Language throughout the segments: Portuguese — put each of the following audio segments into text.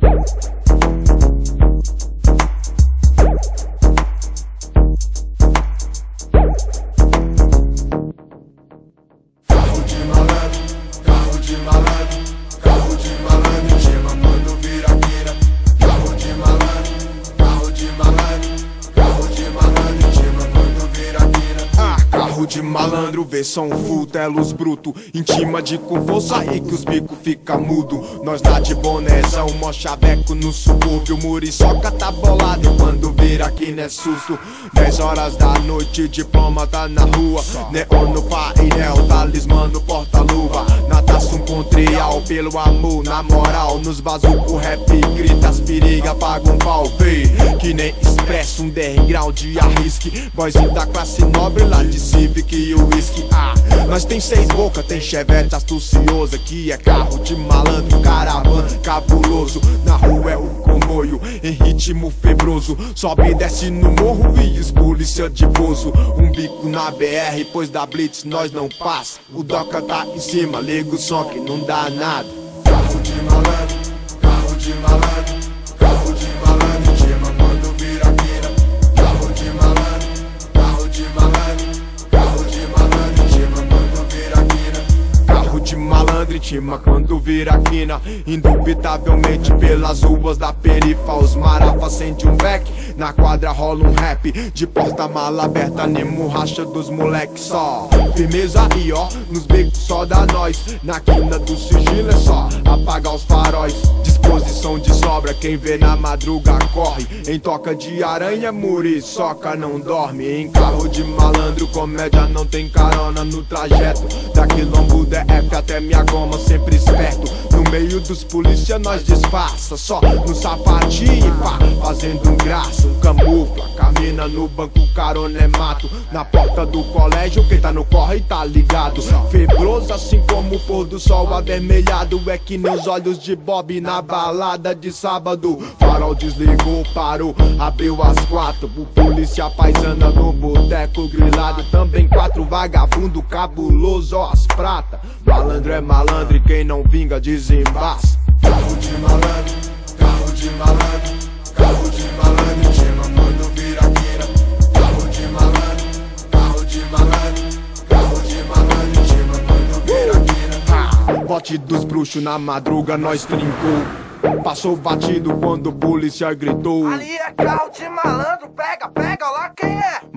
Carro de malandro, vê som full, telos bruto. Intima de com força aí que os bico fica mudo. Nós tá de bonézão, mó chaveco no subúrbio. Muriçoca tá bolado quando vira aqui não é susto. 10 horas da noite, diploma tá na rua. Neon no painel, talismã no porta-luva. Natação com trial, pelo amor, na moral. Nos bazuco rap, grita as periga, paga um pau, Que nem expresso, um underground de arrisque. Boyzinho da classe nobre lá de Civic e o whisky Ah, nós tem seis boca, tem chevette astuciosa Que é carro de malandro, caravana cabuloso. Na rua é o comboio, em ritmo febroso. Sobe e desce no morro e polícia de bozo Um bico na BR, pois da Blitz nós não passa. O Doca tá em cima, liga o som que não dá nada. Carro de malandro, carro de malandro, e tima quando vira quina Indubitavelmente pelas ruas da perifa Os marafa acende um vec Na quadra rola um rap De porta-mala aberta Nemo racha dos moleque só. Firmeza aí ó Nos becos só da nós Na quina do sigilo é só Apagar os faróis. Disposição de sobra Quem vê na madruga corre. Em toca de aranha Muriçoca não dorme. Em carro de malandro Comédia não tem carona no trajeto. Da quilombo DF até minha goma Sempre esperto. No meio dos polícia nós disfarça Só no sapatinho pá Fazendo um graça, um camufla Camina no banco, carona é mato. Na porta do colégio quem tá no corre tá ligado. Febroso assim como o pôr do sol avermelhado É que nem os olhos de Bob na balada de sábado. Farol desligou, parou, abriu as quatro. O polícia paisana no boteco grilado Também quatro vagabundo cabuloso, ó as prata Malandro é malandro e quem não vinga desembaça Carro de malandro, carro de malandro, carro de malandro, chama quando vira queira. Carro de malandro, carro de malandro, carro de malandro, chama quando vira queira. Ah, Bote dos bruxos na madruga nós trincou Passou batido quando o polícia gritou Ali é carro de malandro, pega, pega.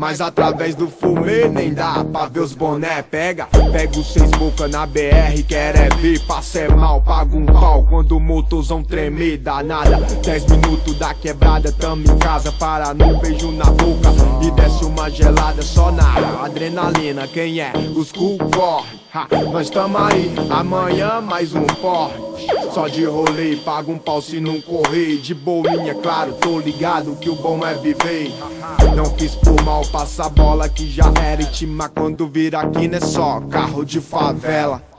Mas através do fumê nem dá pra ver os boné. Pega, pega os seis boca na BR Quer é ver, passa é mal, paga um pau. Quando o motorzão tremer, dá nada. Dez minutos da quebrada, tamo em casa Para no beijo na boca. E desce uma gelada só na adrenalina Quem é? Os cu corre Ha, nós tamo aí, amanhã mais um porre Só de rolê, paga um pau se não correr. De boinha, claro, tô ligado que o bom é viver. Não quis por mal, passa a bola que já era Intima. Quando vira aqui não é só carro de favela